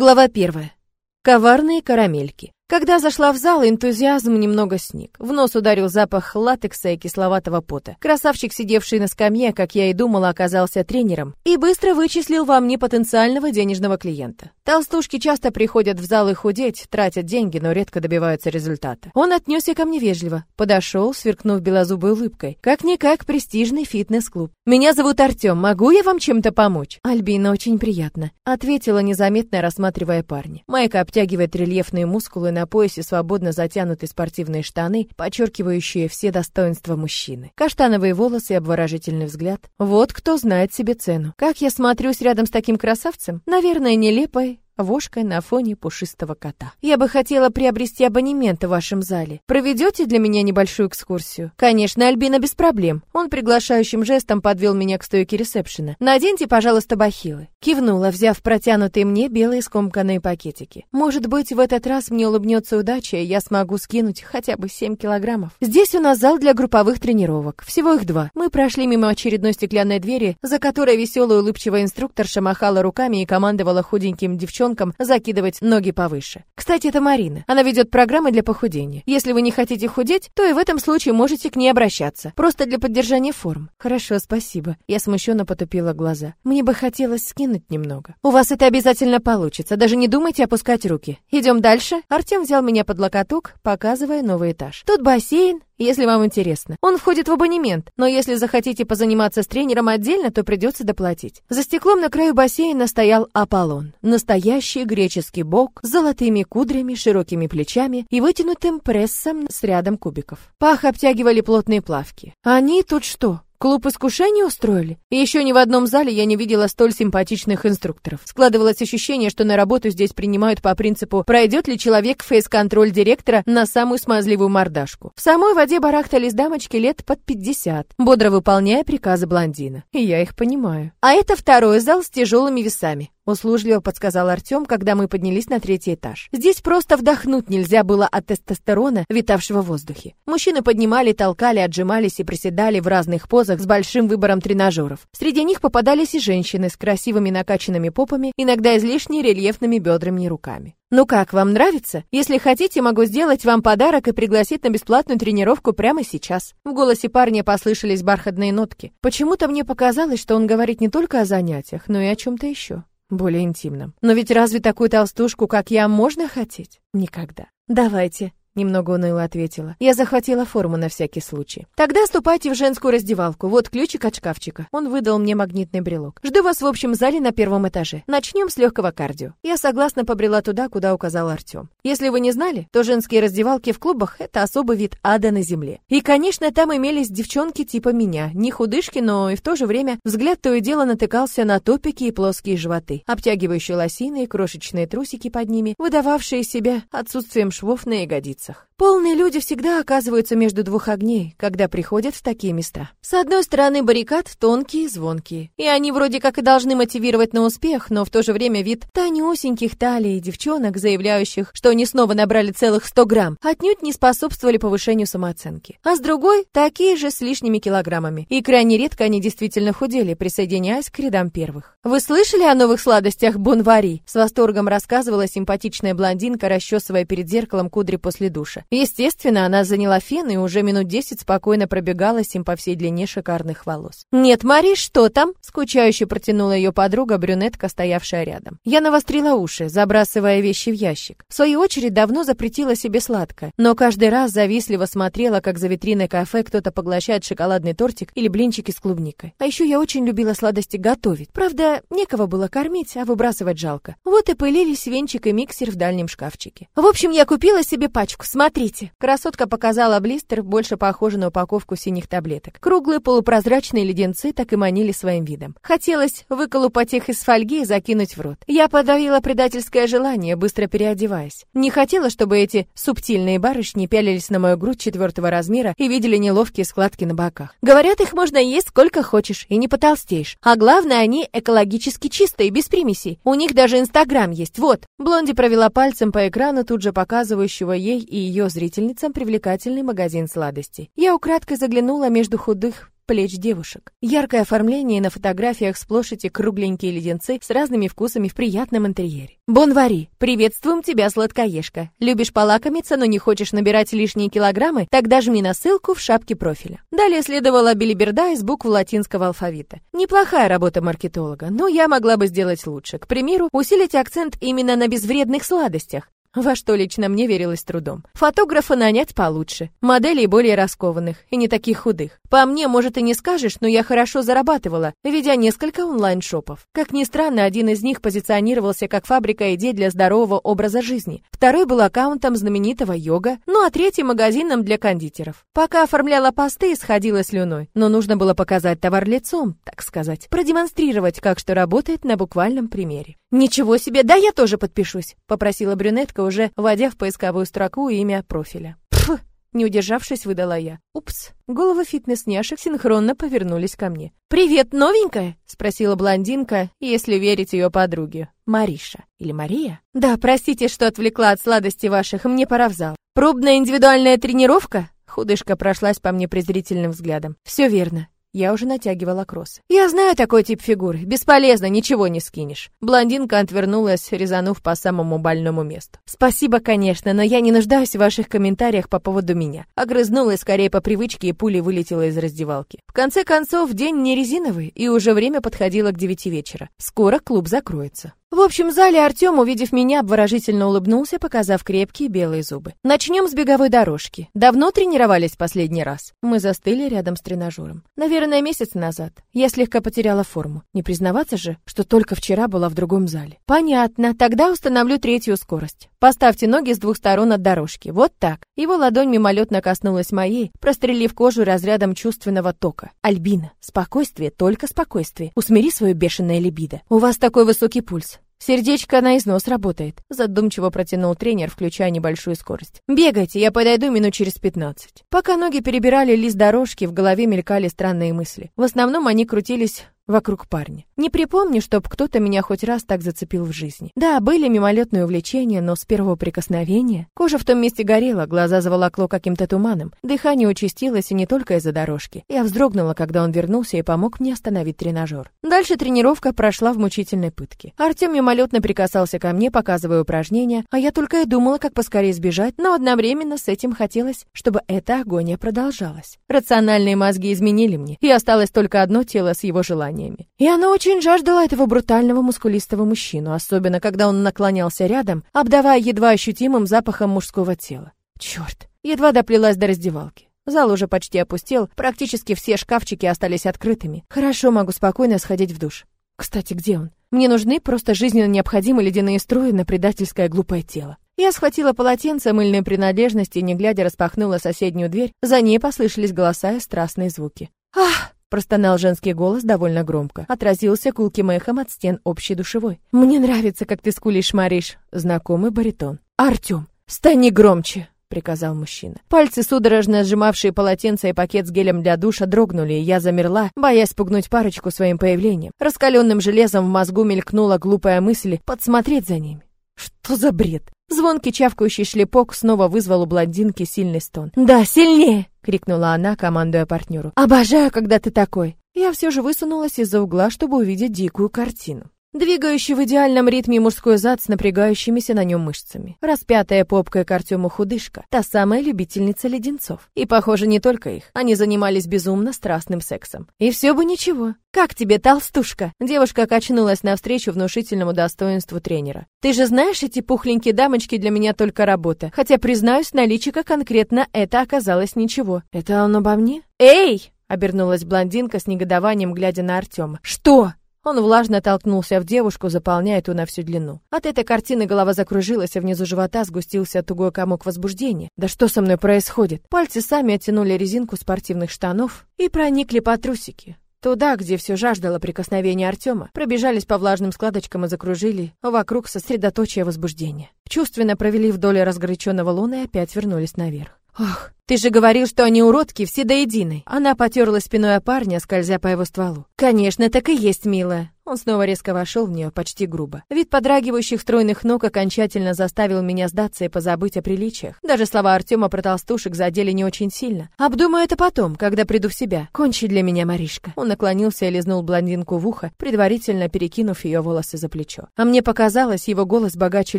Глава первая. Коварные карамельки. Когда зашла в зал, энтузиазм немного сник. В нос ударил запах латекса и кисловатого пота. Красавчик, сидевший на скамье, как я и думала, оказался тренером и быстро вычислил во мне потенциального денежного клиента. Толстушки часто приходят в зал и худеть, тратят деньги, но редко добиваются результата. Он отнесся ко мне вежливо, подошел, сверкнув белозубой улыбкой. Как-никак престижный фитнес-клуб. «Меня зовут Артем, могу я вам чем-то помочь?» «Альбина, очень приятно», — ответила незаметно, рассматривая парня. Майка обтягивает рельефные мускулы на поясе свободно затянуты спортивные штаны, подчеркивающие все достоинства мужчины. Каштановые волосы и обворожительный взгляд. Вот кто знает себе цену. Как я смотрюсь рядом с таким красавцем? Наверное, нелепой, вошкой на фоне пушистого кота. Я бы хотела приобрести абонемент в вашем зале. Проведете для меня небольшую экскурсию? Конечно, Альбина без проблем. Он приглашающим жестом подвел меня к стойке ресепшена. Наденьте, пожалуйста, бахилы. Кивнула, взяв протянутые мне белые скомканные пакетики. Может быть, в этот раз мне улыбнется удача, и я смогу скинуть хотя бы 7 килограммов. Здесь у нас зал для групповых тренировок. Всего их два. Мы прошли мимо очередной стеклянной двери, за которой веселая улыбчивая инструкторша махала руками и командовала худеньким девчонкам девчонкам закидывать ноги повыше. Кстати, это Марина. Она ведет программы для похудения. Если вы не хотите худеть, то и в этом случае можете к ней обращаться. Просто для поддержания форм. Хорошо, спасибо. Я смущенно потупила глаза. Мне бы хотелось скинуть немного. У вас это обязательно получится. Даже не думайте опускать руки. Идем дальше. Артем взял меня под локоток, показывая новый этаж. Тут бассейн, если вам интересно. Он входит в абонемент, но если захотите позаниматься с тренером отдельно, то придется доплатить. За стеклом на краю бассейна стоял Аполлон. Настоящий греческий бог с золотыми кудрями, широкими плечами и вытянутым прессом с рядом кубиков. Пах обтягивали плотные плавки. Они тут что? Клуб искушений устроили? И еще ни в одном зале я не видела столь симпатичных инструкторов. Складывалось ощущение, что на работу здесь принимают по принципу «пройдет ли человек фейс-контроль директора на самую смазливую мордашку». В самой воде барахтались дамочки лет под 50, бодро выполняя приказы блондина. И я их понимаю. А это второй зал с тяжелыми весами. Услужливо подсказал Артем, когда мы поднялись на третий этаж. Здесь просто вдохнуть нельзя было от тестостерона, витавшего в воздухе. Мужчины поднимали, толкали, отжимались и приседали в разных позах с большим выбором тренажеров. Среди них попадались и женщины с красивыми накачанными попами, иногда излишне рельефными бедрами и руками. Ну как, вам нравится? Если хотите, могу сделать вам подарок и пригласить на бесплатную тренировку прямо сейчас. В голосе парня послышались бархатные нотки. Почему-то мне показалось, что он говорит не только о занятиях, но и о чем-то еще более интимном. Но ведь разве такую толстушку, как я, можно хотеть? Никогда. Давайте, Немного уныло ответила. Я захватила форму на всякий случай. Тогда ступайте в женскую раздевалку. Вот ключик от шкафчика. Он выдал мне магнитный брелок. Жду вас в общем зале на первом этаже. Начнем с легкого кардио. Я согласно побрела туда, куда указал Артем. Если вы не знали, то женские раздевалки в клубах — это особый вид ада на земле. И, конечно, там имелись девчонки типа меня. Не худышки, но и в то же время взгляд то и дело натыкался на топики и плоские животы, обтягивающие лосины и крошечные трусики под ними, выдававшие себя отсутствием швов на ягодицах улицах. Полные люди всегда оказываются между двух огней, когда приходят в такие места. С одной стороны баррикад тонкие, звонкие. И они вроде как и должны мотивировать на успех, но в то же время вид тонюсеньких талий девчонок, заявляющих, что они снова набрали целых 100 грамм, отнюдь не способствовали повышению самооценки. А с другой, такие же с лишними килограммами. И крайне редко они действительно худели, присоединяясь к рядам первых. Вы слышали о новых сладостях Бонвари? С восторгом рассказывала симпатичная блондинка, расчесывая перед зеркалом кудри после душа. Естественно, она заняла фен и уже минут десять спокойно пробегалась им по всей длине шикарных волос. «Нет, Мари, что там?» — скучающе протянула ее подруга, брюнетка, стоявшая рядом. Я навострила уши, забрасывая вещи в ящик. В свою очередь, давно запретила себе сладкое, но каждый раз завистливо смотрела, как за витриной кафе кто-то поглощает шоколадный тортик или блинчики с клубникой. А еще я очень любила сладости готовить. Правда, некого было кормить, а выбрасывать жалко. Вот и пылились венчик и миксер в дальнем шкафчике. В общем, я купила себе пачку. Смотрите. Красотка показала блистер, больше похожий на упаковку синих таблеток. Круглые полупрозрачные леденцы так и манили своим видом. Хотелось выколупать их из фольги и закинуть в рот. Я подавила предательское желание, быстро переодеваясь. Не хотела, чтобы эти субтильные барышни пялились на мою грудь четвертого размера и видели неловкие складки на боках. Говорят, их можно есть сколько хочешь и не потолстеешь. А главное, они экологически чистые, без примесей. У них даже Инстаграм есть, вот. Блонди провела пальцем по экрану, тут же показывающего ей и ее зрительницам привлекательный магазин сладостей. Я украдкой заглянула между худых плеч девушек. Яркое оформление на фотографиях сплошь эти кругленькие леденцы с разными вкусами в приятном интерьере. Бонвари, приветствуем тебя, сладкоежка. Любишь полакомиться, но не хочешь набирать лишние килограммы? Тогда жми на ссылку в шапке профиля. Далее следовала билиберда из букв латинского алфавита. Неплохая работа маркетолога, но я могла бы сделать лучше. К примеру, усилить акцент именно на безвредных сладостях, во что лично мне верилось трудом. Фотографа нанять получше, моделей более раскованных и не таких худых. По мне, может, и не скажешь, но я хорошо зарабатывала, ведя несколько онлайн-шопов. Как ни странно, один из них позиционировался как фабрика идей для здорового образа жизни. Второй был аккаунтом знаменитого йога, ну а третий магазином для кондитеров. Пока оформляла посты, сходила слюной, но нужно было показать товар лицом, так сказать, продемонстрировать, как что работает на буквальном примере. «Ничего себе, да я тоже подпишусь», — попросила брюнетка, уже вводя в поисковую строку имя профиля. Пф, не удержавшись, выдала я. Упс. Головы фитнес-няшек синхронно повернулись ко мне. «Привет, новенькая?» — спросила блондинка, если верить ее подруге. Мариша. Или Мария? «Да, простите, что отвлекла от сладостей ваших, мне пора в зал. Пробная индивидуальная тренировка?» Худышка прошлась по мне презрительным взглядом. «Все верно. Я уже натягивала кросс. «Я знаю такой тип фигуры. Бесполезно, ничего не скинешь». Блондинка отвернулась, резанув по самому больному месту. «Спасибо, конечно, но я не нуждаюсь в ваших комментариях по поводу меня». Огрызнулась скорее по привычке и пулей вылетела из раздевалки. В конце концов, день не резиновый, и уже время подходило к девяти вечера. Скоро клуб закроется. В общем зале Артем, увидев меня, обворожительно улыбнулся, показав крепкие белые зубы. «Начнем с беговой дорожки. Давно тренировались последний раз?» Мы застыли рядом с тренажером. «Наверное, месяц назад. Я слегка потеряла форму. Не признаваться же, что только вчера была в другом зале». «Понятно. Тогда установлю третью скорость. Поставьте ноги с двух сторон от дорожки. Вот так». Его ладонь мимолетно коснулась моей, прострелив кожу разрядом чувственного тока. «Альбина, спокойствие, только спокойствие. Усмири свое бешеное либидо. У вас такой высокий пульс. Сердечко на износ работает, задумчиво протянул тренер, включая небольшую скорость. Бегайте, я подойду минут через пятнадцать. Пока ноги перебирали лист дорожки, в голове мелькали странные мысли. В основном они крутились вокруг парня. Не припомню, чтоб кто-то меня хоть раз так зацепил в жизни. Да, были мимолетные увлечения, но с первого прикосновения кожа в том месте горела, глаза заволокло каким-то туманом, дыхание участилось и не только из-за дорожки. Я вздрогнула, когда он вернулся и помог мне остановить тренажер. Дальше тренировка прошла в мучительной пытке. Артем мимолетно прикасался ко мне, показывая упражнения, а я только и думала, как поскорее сбежать, но одновременно с этим хотелось, чтобы эта агония продолжалась. Рациональные мозги изменили мне, и осталось только одно тело с его желанием желаниями. И она очень жаждала этого брутального мускулистого мужчину, особенно когда он наклонялся рядом, обдавая едва ощутимым запахом мужского тела. Черт, едва доплелась до раздевалки. Зал уже почти опустел, практически все шкафчики остались открытыми. Хорошо, могу спокойно сходить в душ. Кстати, где он? Мне нужны просто жизненно необходимые ледяные струи на предательское глупое тело. Я схватила полотенце, мыльные принадлежности не глядя, распахнула соседнюю дверь. За ней послышались голоса и страстные звуки. «Ах!» Простонал женский голос довольно громко. Отразился кулким эхом от стен общей душевой. «Мне нравится, как ты скулишь, Мариш». Знакомый баритон. «Артем, стань громче!» — приказал мужчина. Пальцы, судорожно сжимавшие полотенце и пакет с гелем для душа, дрогнули, и я замерла, боясь спугнуть парочку своим появлением. Раскаленным железом в мозгу мелькнула глупая мысль подсмотреть за ними. Что за бред? Звонкий чавкающий шлепок снова вызвал у блондинки сильный стон. «Да, сильнее!» — крикнула она, командуя партнеру. «Обожаю, когда ты такой!» Я все же высунулась из-за угла, чтобы увидеть дикую картину. Двигающий в идеальном ритме мужской зад с напрягающимися на нем мышцами. Распятая попкой к Артему худышка, та самая любительница леденцов. И, похоже, не только их. Они занимались безумно страстным сексом. И все бы ничего. «Как тебе, толстушка?» Девушка качнулась навстречу внушительному достоинству тренера. «Ты же знаешь, эти пухленькие дамочки для меня только работа. Хотя, признаюсь, на конкретно это оказалось ничего. Это он обо мне?» «Эй!» — обернулась блондинка с негодованием, глядя на Артема. «Что?» Он влажно толкнулся в девушку, заполняя ту на всю длину. От этой картины голова закружилась, а внизу живота сгустился тугой комок возбуждения. Да что со мной происходит? Пальцы сами оттянули резинку спортивных штанов и проникли по трусики. Туда, где все жаждало прикосновения Артема, пробежались по влажным складочкам и закружили вокруг сосредоточия возбуждения. Чувственно провели вдоль разгоряченного луны и опять вернулись наверх. Ах, ты же говорил, что они уродки все до единой. Она потерла спиной о парня, скользя по его стволу. Конечно, так и есть, милая. Он снова резко вошел в нее, почти грубо. Вид подрагивающих стройных ног окончательно заставил меня сдаться и позабыть о приличиях. Даже слова Артема про толстушек задели не очень сильно. Обдумаю это потом, когда приду в себя. Кончи для меня, Маришка. Он наклонился и лизнул блондинку в ухо, предварительно перекинув ее волосы за плечо. А мне показалось, его голос богаче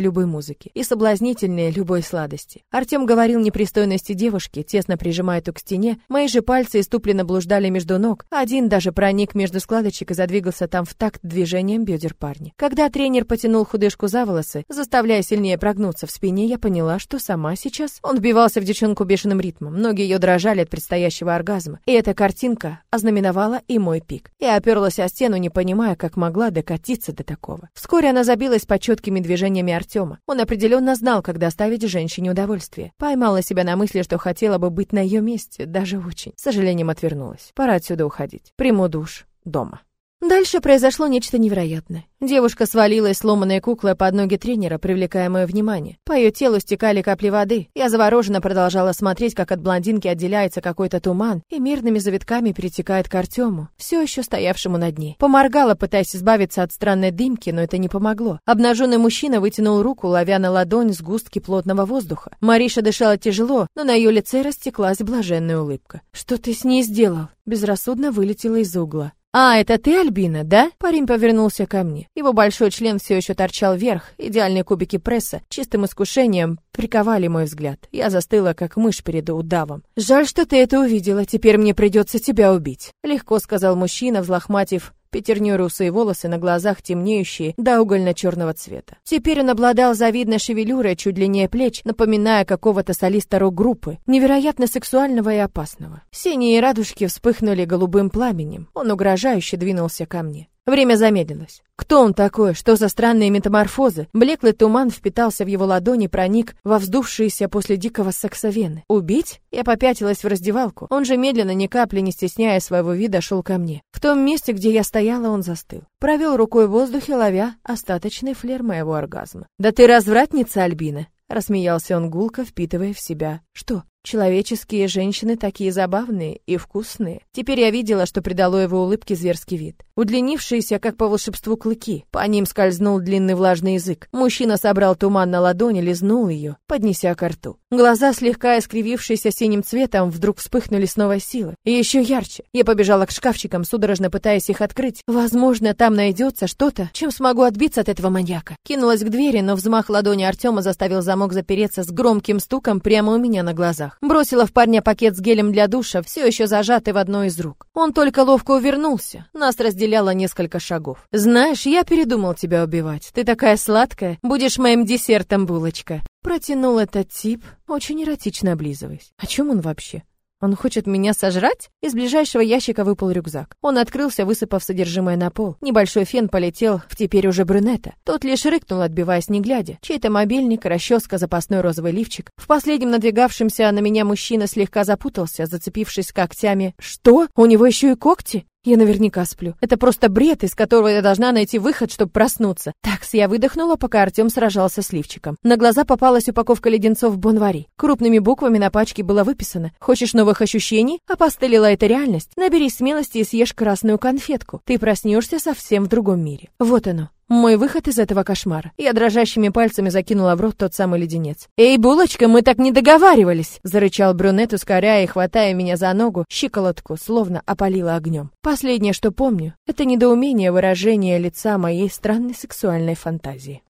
любой музыки и соблазнительнее любой сладости. Артем говорил непристойности девушки, тесно прижимая ту к стене. Мои же пальцы иступленно блуждали между ног. Один даже проник между складочек и задвигался там в такт движением бедер парня. Когда тренер потянул худышку за волосы, заставляя сильнее прогнуться в спине, я поняла, что сама сейчас. Он вбивался в девчонку бешеным ритмом. Ноги ее дрожали от предстоящего оргазма. И эта картинка ознаменовала и мой пик. Я оперлась о стену, не понимая, как могла докатиться до такого. Вскоре она забилась под четкими движениями Артема. Он определенно знал, как доставить женщине удовольствие. Поймала себя на мысли, что хотела бы быть на ее месте, даже очень. С сожалением отвернулась. Пора отсюда уходить. Приму душ дома. Дальше произошло нечто невероятное. Девушка свалилась сломанной куклой под ноги тренера, привлекая мое внимание. По ее телу стекали капли воды. Я завороженно продолжала смотреть, как от блондинки отделяется какой-то туман и мирными завитками перетекает к Артему, все еще стоявшему над ней. Поморгала, пытаясь избавиться от странной дымки, но это не помогло. Обнаженный мужчина вытянул руку, ловя на ладонь сгустки плотного воздуха. Мариша дышала тяжело, но на ее лице растеклась блаженная улыбка. «Что ты с ней сделал?» Безрассудно вылетела из угла. «А, это ты, Альбина, да?» Парень повернулся ко мне. Его большой член все еще торчал вверх, идеальные кубики пресса, чистым искушением приковали мой взгляд. Я застыла, как мышь перед удавом. «Жаль, что ты это увидела, теперь мне придется тебя убить», — легко сказал мужчина, взлохматив пятерней русые волосы на глазах темнеющие до угольно-черного цвета. Теперь он обладал завидной шевелюрой чуть длиннее плеч, напоминая какого-то солиста рок-группы, невероятно сексуального и опасного. Синие радужки вспыхнули голубым пламенем. Он угрожающе двинулся ко мне. Время замедлилось. Кто он такой? Что за странные метаморфозы? Блеклый туман впитался в его ладони, проник во вздувшиеся после дикого секса вены. Убить? Я попятилась в раздевалку. Он же медленно, ни капли не стесняя своего вида, шел ко мне. В том месте, где я стояла, он застыл. Провел рукой в воздухе, ловя остаточный флер моего оргазма. «Да ты развратница, Альбина!» Рассмеялся он гулко, впитывая в себя. «Что? Человеческие женщины такие забавные и вкусные. Теперь я видела, что придало его улыбке зверский вид. Удлинившиеся, как по волшебству, клыки. По ним скользнул длинный влажный язык. Мужчина собрал туман на ладони, лизнул ее, поднеся ко рту. Глаза, слегка искривившиеся синим цветом, вдруг вспыхнули с новой силы. И еще ярче. Я побежала к шкафчикам, судорожно пытаясь их открыть. Возможно, там найдется что-то, чем смогу отбиться от этого маньяка. Кинулась к двери, но взмах ладони Артема заставил замок запереться с громким стуком прямо у меня на глазах глазах. Бросила в парня пакет с гелем для душа, все еще зажатый в одной из рук. Он только ловко увернулся. Нас разделяло несколько шагов. «Знаешь, я передумал тебя убивать. Ты такая сладкая. Будешь моим десертом, булочка». Протянул этот тип, очень эротично облизываясь. О чем он вообще? Он хочет меня сожрать? Из ближайшего ящика выпал рюкзак. Он открылся, высыпав содержимое на пол. Небольшой фен полетел в теперь уже брюнета. Тот лишь рыкнул, отбиваясь не глядя. Чей-то мобильник, расческа, запасной розовый лифчик. В последнем надвигавшемся на меня мужчина слегка запутался, зацепившись когтями. Что? У него еще и когти? Я наверняка сплю. Это просто бред, из которого я должна найти выход, чтобы проснуться. Такс, я выдохнула, пока Артем сражался с лифчиком. На глаза попалась упаковка леденцов Бонвари. Крупными буквами на пачке было выписано: "Хочешь новых ощущений? Опостылила эта реальность. Наберись смелости и съешь красную конфетку. Ты проснешься совсем в другом мире". Вот оно. Мой выход из этого кошмара. Я дрожащими пальцами закинула в рот тот самый леденец. «Эй, булочка, мы так не договаривались!» Зарычал брюнет, ускоряя и хватая меня за ногу, щиколотку, словно опалила огнем. Последнее, что помню, это недоумение выражения лица моей странной сексуальной фантазии.